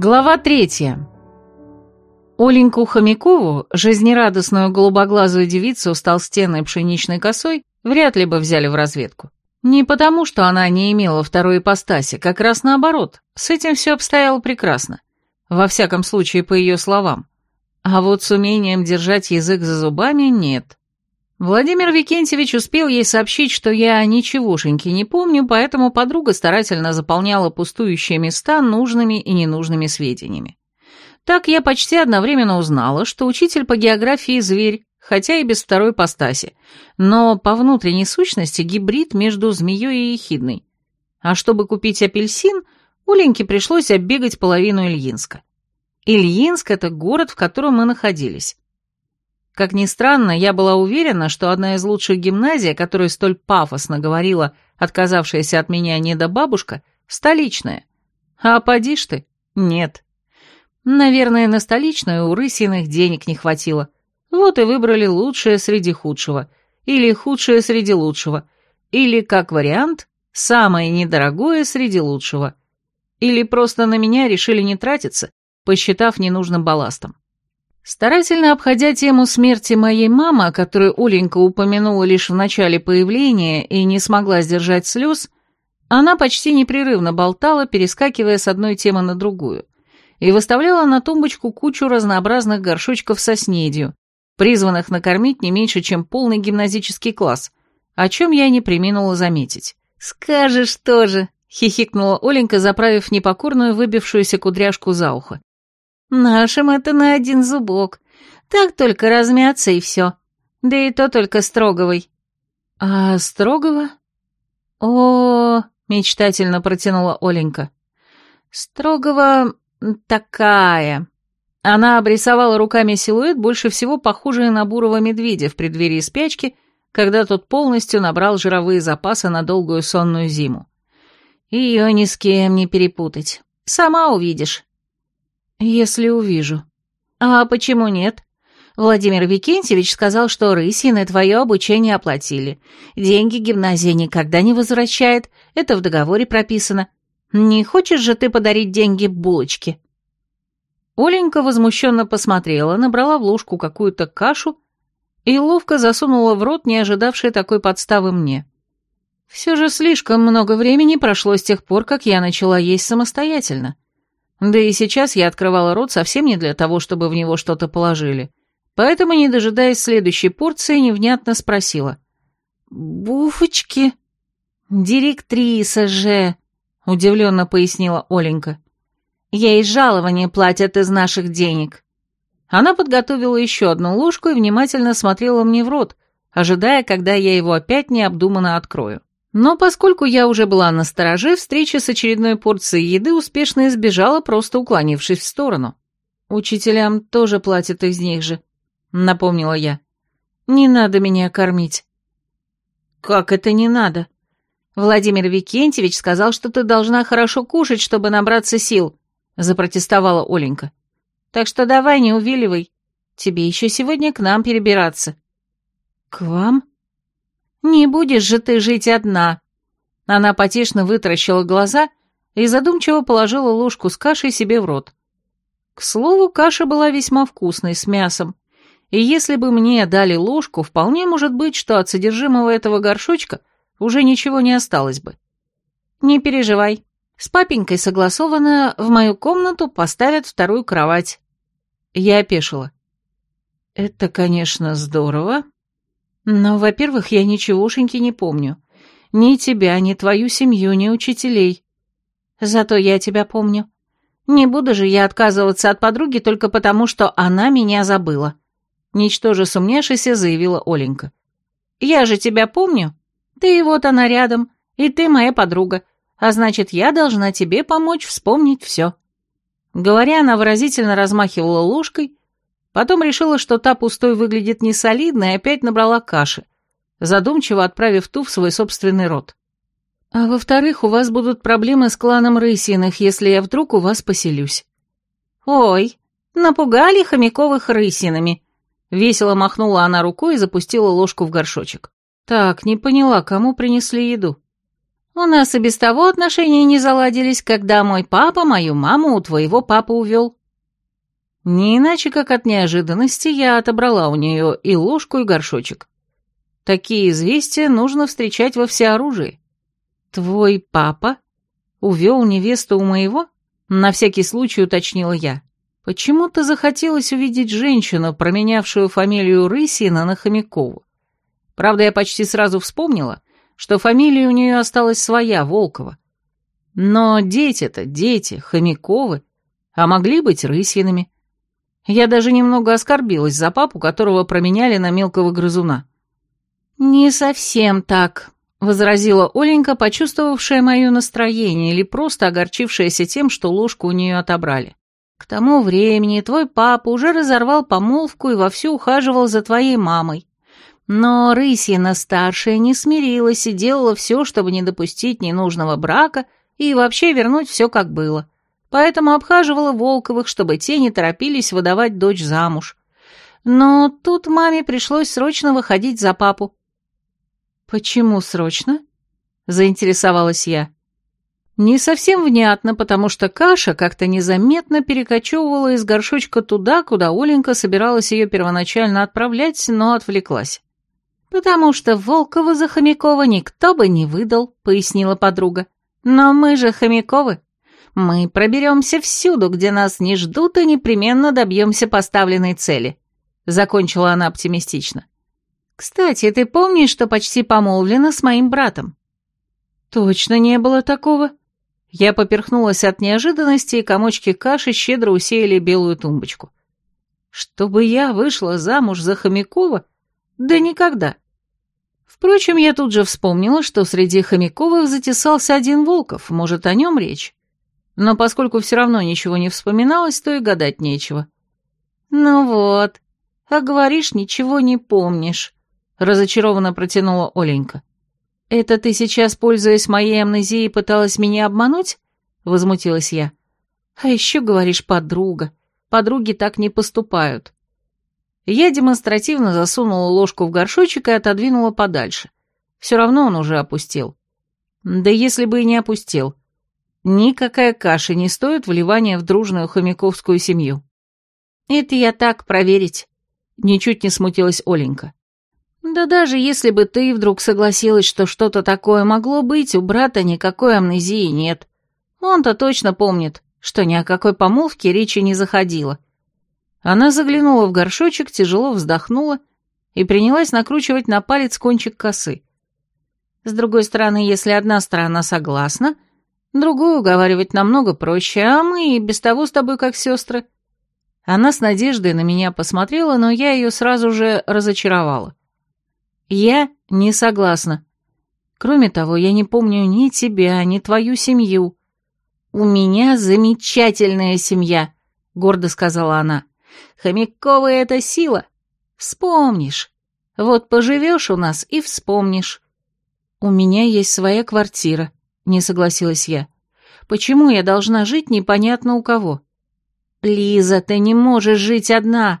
Глава третья. Оленьку Хомякову, жизнерадостную голубоглазую девицу с толстенной пшеничной косой, вряд ли бы взяли в разведку. Не потому, что она не имела второй ипостаси, как раз наоборот, с этим все обстояло прекрасно. Во всяком случае, по ее словам. А вот с умением держать язык за зубами нет. Владимир Викентьевич успел ей сообщить, что я ничегошеньки не помню, поэтому подруга старательно заполняла пустующие места нужными и ненужными сведениями. Так я почти одновременно узнала, что учитель по географии зверь, хотя и без второй постаси, но по внутренней сущности гибрид между змеей и ехидной. А чтобы купить апельсин, Оленьке пришлось оббегать половину Ильинска. Ильинск — это город, в котором мы находились. Как ни странно, я была уверена, что одна из лучших гимназий, о которой столь пафосно говорила отказавшаяся от меня недобабушка, столичная. А поди ж ты, нет. Наверное, на столичную у Рысиных денег не хватило. Вот и выбрали лучшее среди худшего. Или худшее среди лучшего. Или, как вариант, самое недорогое среди лучшего. Или просто на меня решили не тратиться, посчитав ненужным балластом. Старательно обходя тему смерти моей мамы, которую Оленька упомянула лишь в начале появления и не смогла сдержать слез, она почти непрерывно болтала, перескакивая с одной темы на другую, и выставляла на тумбочку кучу разнообразных горшочков со снедью, призванных накормить не меньше, чем полный гимназический класс, о чем я не приминула заметить. «Скажешь тоже», — хихикнула Оленька, заправив непокорную выбившуюся кудряшку за ухо. Нашим это на один зубок. Так только размяться и все. Да и то только Строговой. А Строгова? О, мечтательно протянула Оленька. Строгова такая. Она обрисовала руками силуэт, больше всего похожий на бурого медведя в преддверии спячки, когда тот полностью набрал жировые запасы на долгую сонную зиму. Ее ни с кем не перепутать. Сама увидишь. «Если увижу». «А почему нет?» Владимир Викентьевич сказал, что Рысины твое обучение оплатили. Деньги гимназия никогда не возвращает, это в договоре прописано. Не хочешь же ты подарить деньги булочке?» Оленька возмущенно посмотрела, набрала в ложку какую-то кашу и ловко засунула в рот, не ожидавшей такой подставы мне. Все же слишком много времени прошло с тех пор, как я начала есть самостоятельно. Да и сейчас я открывала рот совсем не для того, чтобы в него что-то положили. Поэтому, не дожидаясь следующей порции, невнятно спросила. «Буфочки?» «Директриса же», — удивленно пояснила Оленька. «Ей жалование платят из наших денег». Она подготовила еще одну ложку и внимательно смотрела мне в рот, ожидая, когда я его опять необдуманно открою. Но поскольку я уже была на стороже, встреча с очередной порцией еды успешно избежала, просто уклонившись в сторону. «Учителям тоже платят из них же», — напомнила я. «Не надо меня кормить». «Как это не надо?» «Владимир Викентьевич сказал, что ты должна хорошо кушать, чтобы набраться сил», — запротестовала Оленька. «Так что давай, не увиливай. Тебе еще сегодня к нам перебираться». «К вам?» «Не будешь же ты жить одна!» Она потешно вытаращила глаза и задумчиво положила ложку с кашей себе в рот. К слову, каша была весьма вкусной, с мясом, и если бы мне дали ложку, вполне может быть, что от содержимого этого горшочка уже ничего не осталось бы. «Не переживай, с папенькой согласовано, в мою комнату поставят вторую кровать». Я опешила. «Это, конечно, здорово, но, во-первых, я ничегошеньки не помню. Ни тебя, ни твою семью, ни учителей. Зато я тебя помню. Не буду же я отказываться от подруги только потому, что она меня забыла. Ничтоже сумневшись, заявила Оленька. Я же тебя помню. Ты вот она рядом, и ты моя подруга, а значит, я должна тебе помочь вспомнить все. Говоря, она выразительно размахивала ложкой, Потом решила, что та пустой выглядит несолидно, и опять набрала каши, задумчиво отправив ту в свой собственный рот. «А во-вторых, у вас будут проблемы с кланом Рысиных, если я вдруг у вас поселюсь». «Ой, напугали хомяковых Рысинами», — весело махнула она рукой и запустила ложку в горшочек. «Так, не поняла, кому принесли еду?» У нас и без того отношения не заладились, когда мой папа мою маму у твоего папы увел. Не иначе, как от неожиданности, я отобрала у нее и ложку, и горшочек. Такие известия нужно встречать во всеоружии. Твой папа увел невесту у моего? На всякий случай уточнила я. Почему-то захотелось увидеть женщину, променявшую фамилию Рысина на Хомякову. Правда, я почти сразу вспомнила, что фамилия у нее осталась своя, Волкова. Но дети-то, дети, Хомяковы, а могли быть Рысинами. Я даже немного оскорбилась за папу, которого променяли на мелкого грызуна. «Не совсем так», — возразила Оленька, почувствовавшая мое настроение или просто огорчившаяся тем, что ложку у нее отобрали. «К тому времени твой папа уже разорвал помолвку и вовсю ухаживал за твоей мамой. Но Рысина-старшая не смирилась и делала все, чтобы не допустить ненужного брака и вообще вернуть все как было поэтому обхаживала Волковых, чтобы те не торопились выдавать дочь замуж. Но тут маме пришлось срочно выходить за папу. «Почему срочно?» — заинтересовалась я. Не совсем внятно, потому что каша как-то незаметно перекочевывала из горшочка туда, куда Оленька собиралась ее первоначально отправлять, но отвлеклась. «Потому что Волкова за Хомякова никто бы не выдал», — пояснила подруга. «Но мы же Хомяковы». Мы проберемся всюду, где нас не ждут, и непременно добьемся поставленной цели», — закончила она оптимистично. «Кстати, ты помнишь, что почти помолвлена с моим братом?» «Точно не было такого». Я поперхнулась от неожиданности, и комочки каши щедро усеяли белую тумбочку. «Чтобы я вышла замуж за Хомякова? Да никогда». Впрочем, я тут же вспомнила, что среди Хомяковых затесался один Волков, может, о нем речь но поскольку все равно ничего не вспоминалось, то и гадать нечего. «Ну вот, а говоришь, ничего не помнишь», — разочарованно протянула Оленька. «Это ты сейчас, пользуясь моей амнезией, пыталась меня обмануть?» — возмутилась я. «А еще говоришь, подруга. Подруги так не поступают». Я демонстративно засунула ложку в горшочек и отодвинула подальше. Все равно он уже опустил. Да если бы и не опустил, Никакая каша не стоит вливания в дружную хомяковскую семью. Это я так проверить. Ничуть не смутилась Оленька. Да даже если бы ты вдруг согласилась, что что-то такое могло быть, у брата никакой амнезии нет. Он-то точно помнит, что ни о какой помолвке речи не заходило. Она заглянула в горшочек, тяжело вздохнула и принялась накручивать на палец кончик косы. С другой стороны, если одна сторона согласна, Другую уговаривать намного проще, а мы и без того с тобой как сестры. Она с надеждой на меня посмотрела, но я ее сразу же разочаровала. Я не согласна. Кроме того, я не помню ни тебя, ни твою семью. У меня замечательная семья, гордо сказала она. Хомякова — это сила. Вспомнишь. Вот поживешь у нас и вспомнишь. У меня есть своя квартира, не согласилась я. Почему я должна жить непонятно у кого? Лиза, ты не можешь жить одна,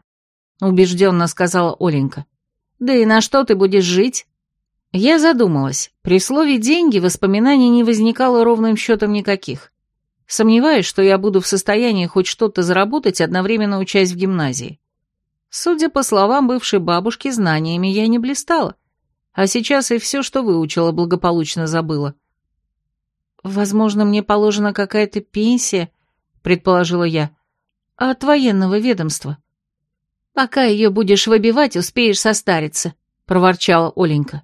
убежденно сказала Оленька. Да и на что ты будешь жить? Я задумалась. При слове «деньги» воспоминаний не возникало ровным счетом никаких. Сомневаюсь, что я буду в состоянии хоть что-то заработать, одновременно учась в гимназии. Судя по словам бывшей бабушки, знаниями я не блистала, а сейчас и все, что выучила, благополучно забыла. «Возможно, мне положена какая-то пенсия», — предположила я, — «от военного ведомства». «Пока ее будешь выбивать, успеешь состариться», — проворчала Оленька.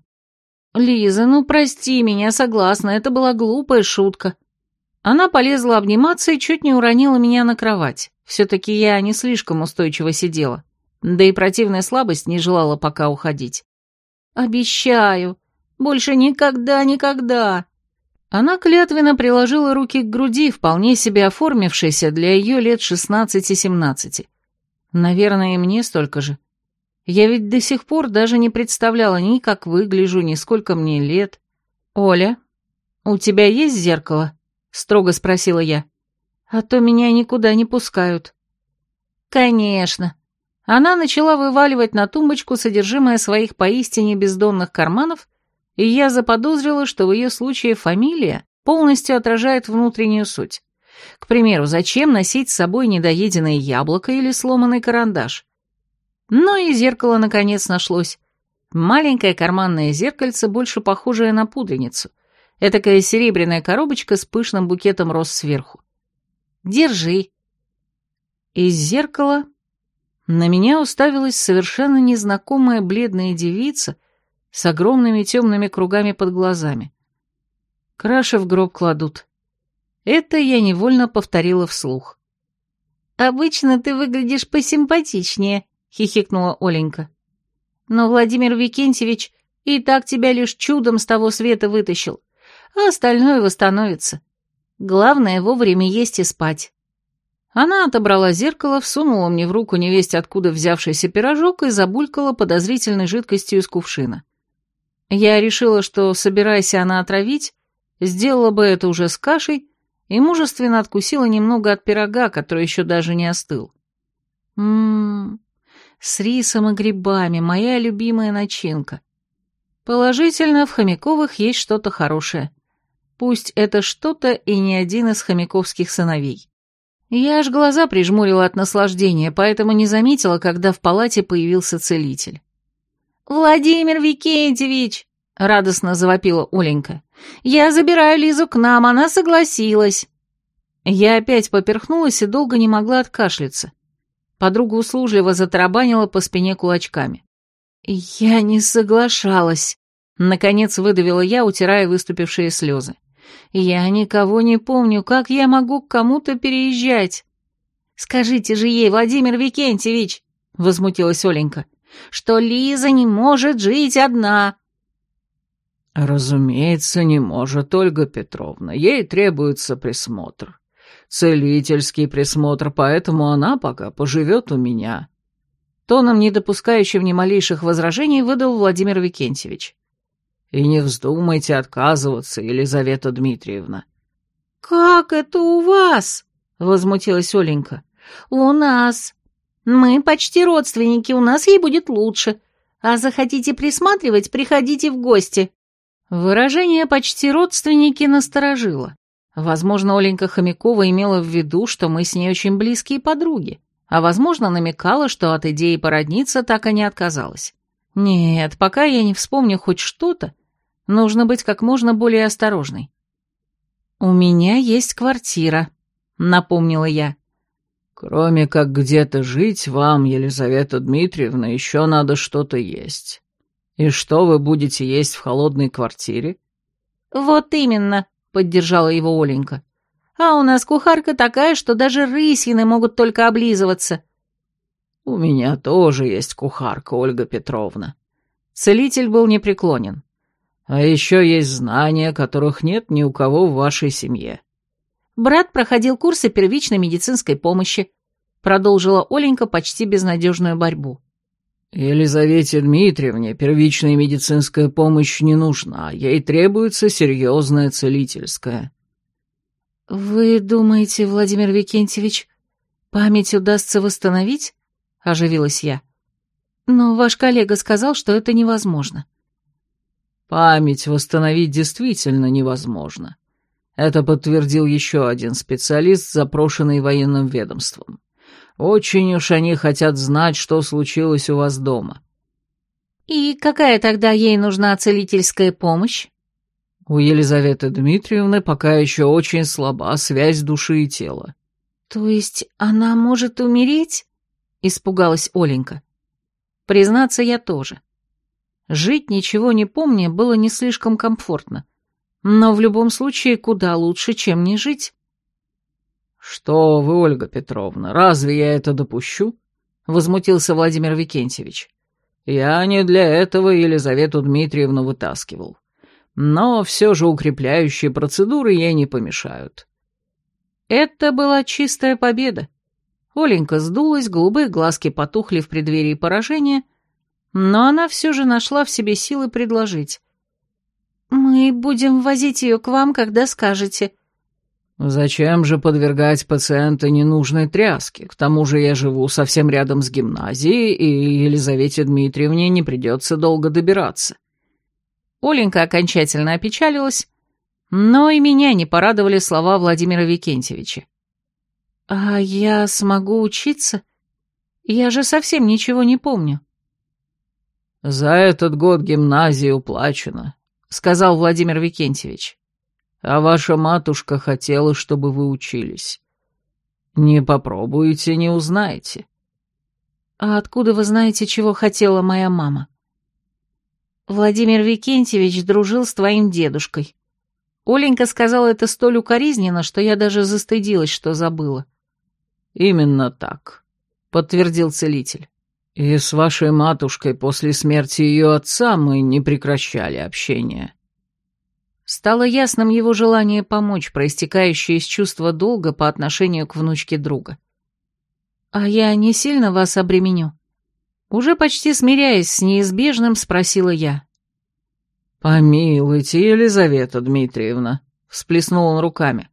«Лиза, ну прости меня, согласна, это была глупая шутка». Она полезла обниматься и чуть не уронила меня на кровать. Все-таки я не слишком устойчиво сидела. Да и противная слабость не желала пока уходить. «Обещаю, больше никогда-никогда», она клятвенно приложила руки к груди, вполне себе оформившейся для ее лет шестнадцати-семнадцати. Наверное, и мне столько же. Я ведь до сих пор даже не представляла ни как выгляжу, ни сколько мне лет. «Оля, у тебя есть зеркало?» — строго спросила я. «А то меня никуда не пускают». «Конечно». Она начала вываливать на тумбочку содержимое своих поистине бездонных карманов и я заподозрила, что в ее случае фамилия полностью отражает внутреннюю суть. К примеру, зачем носить с собой недоеденное яблоко или сломанный карандаш? Но и зеркало, наконец, нашлось. Маленькое карманное зеркальце, больше похожее на пудреницу. Этакая серебряная коробочка с пышным букетом роз сверху. «Держи». Из зеркала на меня уставилась совершенно незнакомая бледная девица с огромными темными кругами под глазами. Краши в гроб кладут. Это я невольно повторила вслух. «Обычно ты выглядишь посимпатичнее», — хихикнула Оленька. «Но Владимир Викентьевич и так тебя лишь чудом с того света вытащил, а остальное восстановится. Главное вовремя есть и спать». Она отобрала зеркало, всунула мне в руку невесть откуда взявшийся пирожок и забулькала подозрительной жидкостью из кувшина. Я решила, что, собираясь она отравить, сделала бы это уже с кашей, и мужественно откусила немного от пирога, который еще даже не остыл. Ммм, с рисом и грибами, моя любимая начинка. Положительно, в Хомяковых есть что-то хорошее. Пусть это что-то и не один из хомяковских сыновей. Я аж глаза прижмурила от наслаждения, поэтому не заметила, когда в палате появился целитель. «Владимир Викентьевич!» — радостно завопила Оленька. «Я забираю Лизу к нам, она согласилась». Я опять поперхнулась и долго не могла откашляться. Подруга услужливо затарабанила по спине кулачками. «Я не соглашалась», — наконец выдавила я, утирая выступившие слезы. «Я никого не помню, как я могу к кому-то переезжать?» «Скажите же ей, Владимир Викентьевич», — возмутилась Оленька, «что Лиза не может жить одна». «Разумеется, не может, Ольга Петровна. Ей требуется присмотр. Целительский присмотр, поэтому она пока поживет у меня». Тоном, не допускающим ни малейших возражений, выдал Владимир Викентьевич. «И не вздумайте отказываться, Елизавета Дмитриевна». «Как это у вас?» — возмутилась Оленька. «У нас. Мы почти родственники, у нас ей будет лучше. А захотите присматривать, приходите в гости». Выражение «почти родственники» насторожило. Возможно, Оленька Хомякова имела в виду, что мы с ней очень близкие подруги, а, возможно, намекала, что от идеи породниться так и не отказалась. Нет, пока я не вспомню хоть что-то, нужно быть как можно более осторожной. «У меня есть квартира», — напомнила я. «Кроме как где-то жить, вам, Елизавета Дмитриевна, еще надо что-то есть». «И что вы будете есть в холодной квартире?» «Вот именно», — поддержала его Оленька. «А у нас кухарка такая, что даже рысины могут только облизываться». «У меня тоже есть кухарка, Ольга Петровна». Целитель был непреклонен. «А еще есть знания, которых нет ни у кого в вашей семье». «Брат проходил курсы первичной медицинской помощи», — продолжила Оленька почти безнадежную борьбу. «Елизавете Дмитриевне первичная медицинская помощь не нужна, ей требуется серьезная целительская». «Вы думаете, Владимир Викентьевич, память удастся восстановить?» — оживилась я. «Но ваш коллега сказал, что это невозможно». «Память восстановить действительно невозможно. Это подтвердил еще один специалист, запрошенный военным ведомством. Очень уж они хотят знать, что случилось у вас дома». «И какая тогда ей нужна целительская помощь?» «У Елизаветы Дмитриевны пока еще очень слаба связь души и тела». «То есть она может умереть?» — испугалась Оленька. «Признаться, я тоже. Жить, ничего не помня, было не слишком комфортно. Но в любом случае куда лучше, чем не жить». «Что вы, Ольга Петровна, разве я это допущу?» — возмутился Владимир Викентьевич. «Я не для этого Елизавету Дмитриевну вытаскивал. Но все же укрепляющие процедуры ей не помешают». Это была чистая победа. Оленька сдулась, голубые глазки потухли в преддверии поражения, но она все же нашла в себе силы предложить. «Мы будем возить ее к вам, когда скажете», «Зачем же подвергать пациента ненужной тряске? К тому же я живу совсем рядом с гимназией, и Елизавете Дмитриевне не придется долго добираться». Оленька окончательно опечалилась, но и меня не порадовали слова Владимира Викентьевича. «А я смогу учиться? Я же совсем ничего не помню». «За этот год гимназия уплачена», — сказал Владимир Викентьевич. «А ваша матушка хотела, чтобы вы учились. Не попробуете, не узнаете». «А откуда вы знаете, чего хотела моя мама?» «Владимир Викентьевич дружил с твоим дедушкой». Оленька сказала это столь укоризненно, что я даже застыдилась, что забыла. «Именно так», — подтвердил целитель. И с вашей матушкой после смерти ее отца мы не прекращали общение. Стало ясным его желание помочь, проистекающее из чувства долга по отношению к внучке друга. «А я не сильно вас обременю?» Уже почти смиряясь с неизбежным, спросила я. «Помилуйте, Елизавета Дмитриевна», — всплеснул он руками.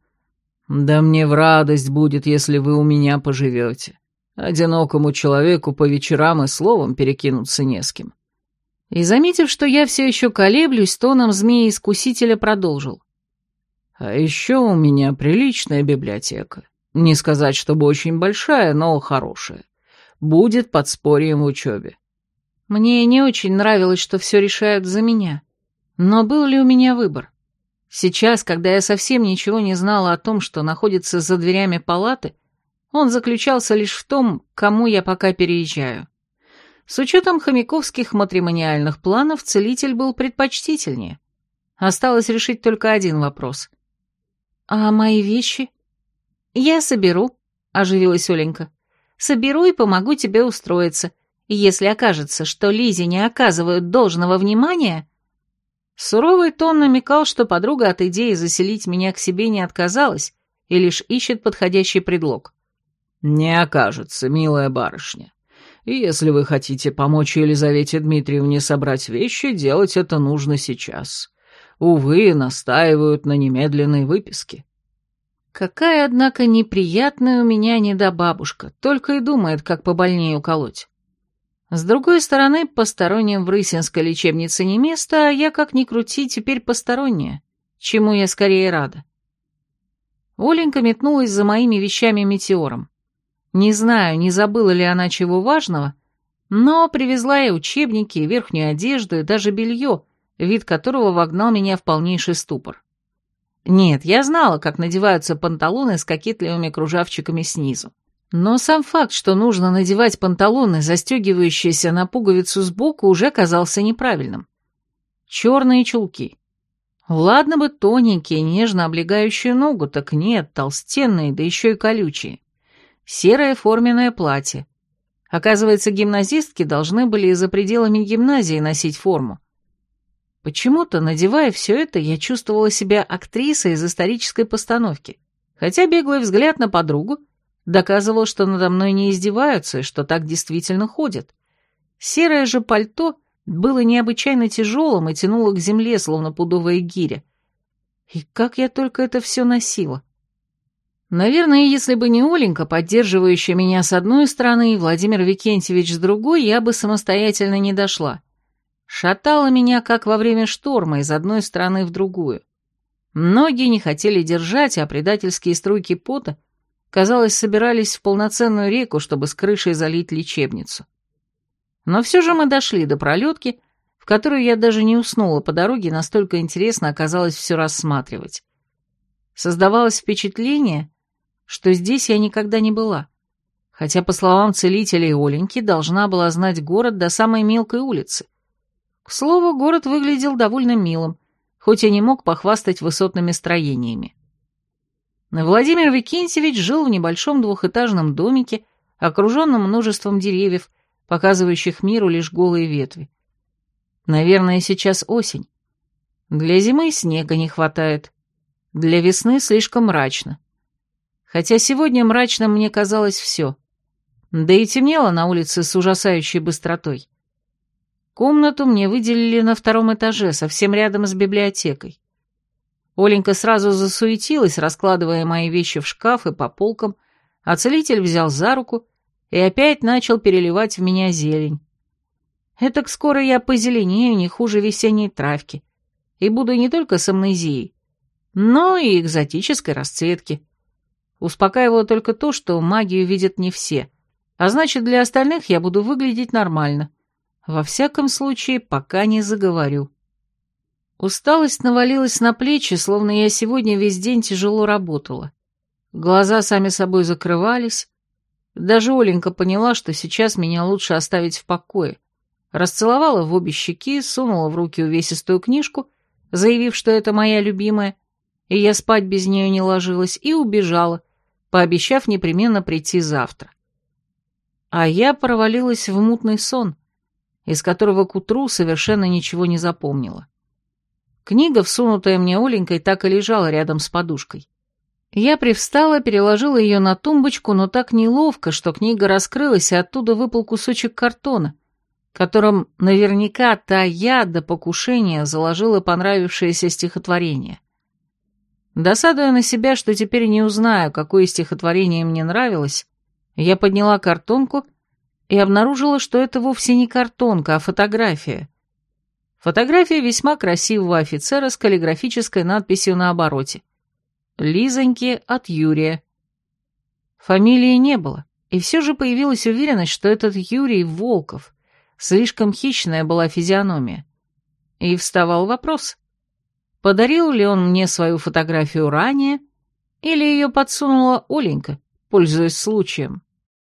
«Да мне в радость будет, если вы у меня поживете. Одинокому человеку по вечерам и словом перекинуться не с кем. И, заметив, что я все еще колеблюсь, тоном змеи-искусителя продолжил. А еще у меня приличная библиотека. Не сказать, чтобы очень большая, но хорошая. Будет подспорьем в учебе. Мне не очень нравилось, что все решают за меня. Но был ли у меня выбор? Сейчас, когда я совсем ничего не знала о том, что находится за дверями палаты, он заключался лишь в том, кому я пока переезжаю. С учетом хомяковских матримониальных планов целитель был предпочтительнее. Осталось решить только один вопрос. «А мои вещи?» «Я соберу», — оживилась Оленька. «Соберу и помогу тебе устроиться. Если окажется, что Лизе не оказывают должного внимания...» Суровый тон намекал, что подруга от идеи заселить меня к себе не отказалась и лишь ищет подходящий предлог. «Не окажется, милая барышня. И если вы хотите помочь Елизавете Дмитриевне собрать вещи, делать это нужно сейчас. Увы, настаивают на немедленной выписке». Какая, однако, неприятная у меня недобабушка, только и думает, как побольнее уколоть. С другой стороны, посторонним в Рысинской лечебнице не место, а я, как ни крути, теперь посторонняя, чему я скорее рада. Оленька метнулась за моими вещами метеором. Не знаю, не забыла ли она чего важного, но привезла и учебники, верхнюю одежду, и даже белье, вид которого вогнал меня в полнейший ступор. Нет, я знала, как надеваются панталоны с кокетливыми кружавчиками снизу. Но сам факт, что нужно надевать панталоны, застегивающиеся на пуговицу сбоку, уже казался неправильным. Черные чулки. Ладно бы тоненькие, нежно облегающие ногу, так нет, толстенные, да еще и колючие серое форменное платье. Оказывается, гимназистки должны были за пределами гимназии носить форму. Почему-то, надевая все это, я чувствовала себя актрисой из исторической постановки, хотя беглый взгляд на подругу доказывал, что надо мной не издеваются и что так действительно ходят. Серое же пальто было необычайно тяжелым и тянуло к земле, словно пудовая гиря. И как я только это все носила. Наверное, если бы не Оленька, поддерживающая меня с одной стороны, и Владимир Викентьевич с другой, я бы самостоятельно не дошла. Шатала меня, как во время шторма, из одной стороны в другую. Многие не хотели держать, а предательские струйки пота, казалось, собирались в полноценную реку, чтобы с крышей залить лечебницу. Но все же мы дошли до пролетки, в которую я даже не уснула по дороге, настолько интересно оказалось все рассматривать. Создавалось впечатление, что здесь я никогда не была, хотя, по словам целителей Оленьки, должна была знать город до самой мелкой улицы. К слову, город выглядел довольно милым, хоть и не мог похвастать высотными строениями. Владимир Викентьевич жил в небольшом двухэтажном домике, окруженном множеством деревьев, показывающих миру лишь голые ветви. Наверное, сейчас осень. Для зимы снега не хватает. Для весны слишком мрачно хотя сегодня мрачным мне казалось все. Да и темнело на улице с ужасающей быстротой. Комнату мне выделили на втором этаже, совсем рядом с библиотекой. Оленька сразу засуетилась, раскладывая мои вещи в шкаф и по полкам, а целитель взял за руку и опять начал переливать в меня зелень. Этак скоро я позеленею не хуже весенней травки, и буду не только с амнезией, но и экзотической расцветки. Успокаивало только то, что магию видят не все, а значит, для остальных я буду выглядеть нормально. Во всяком случае, пока не заговорю. Усталость навалилась на плечи, словно я сегодня весь день тяжело работала. Глаза сами собой закрывались. Даже Оленька поняла, что сейчас меня лучше оставить в покое. Расцеловала в обе щеки, сунула в руки увесистую книжку, заявив, что это моя любимая, и я спать без нее не ложилась, и убежала, пообещав непременно прийти завтра. А я провалилась в мутный сон, из которого к утру совершенно ничего не запомнила. Книга, всунутая мне Оленькой, так и лежала рядом с подушкой. Я привстала, переложила ее на тумбочку, но так неловко, что книга раскрылась, и оттуда выпал кусочек картона, которым наверняка та я до покушения заложила понравившееся стихотворение. Досадуя на себя, что теперь не узнаю, какое стихотворение мне нравилось, я подняла картонку и обнаружила, что это вовсе не картонка, а фотография. Фотография весьма красивого офицера с каллиграфической надписью на обороте. «Лизоньки от Юрия». Фамилии не было, и все же появилась уверенность, что этот Юрий Волков. Слишком хищная была физиономия. И вставал вопрос, подарил ли он мне свою фотографию ранее, или ее подсунула Оленька, пользуясь случаем.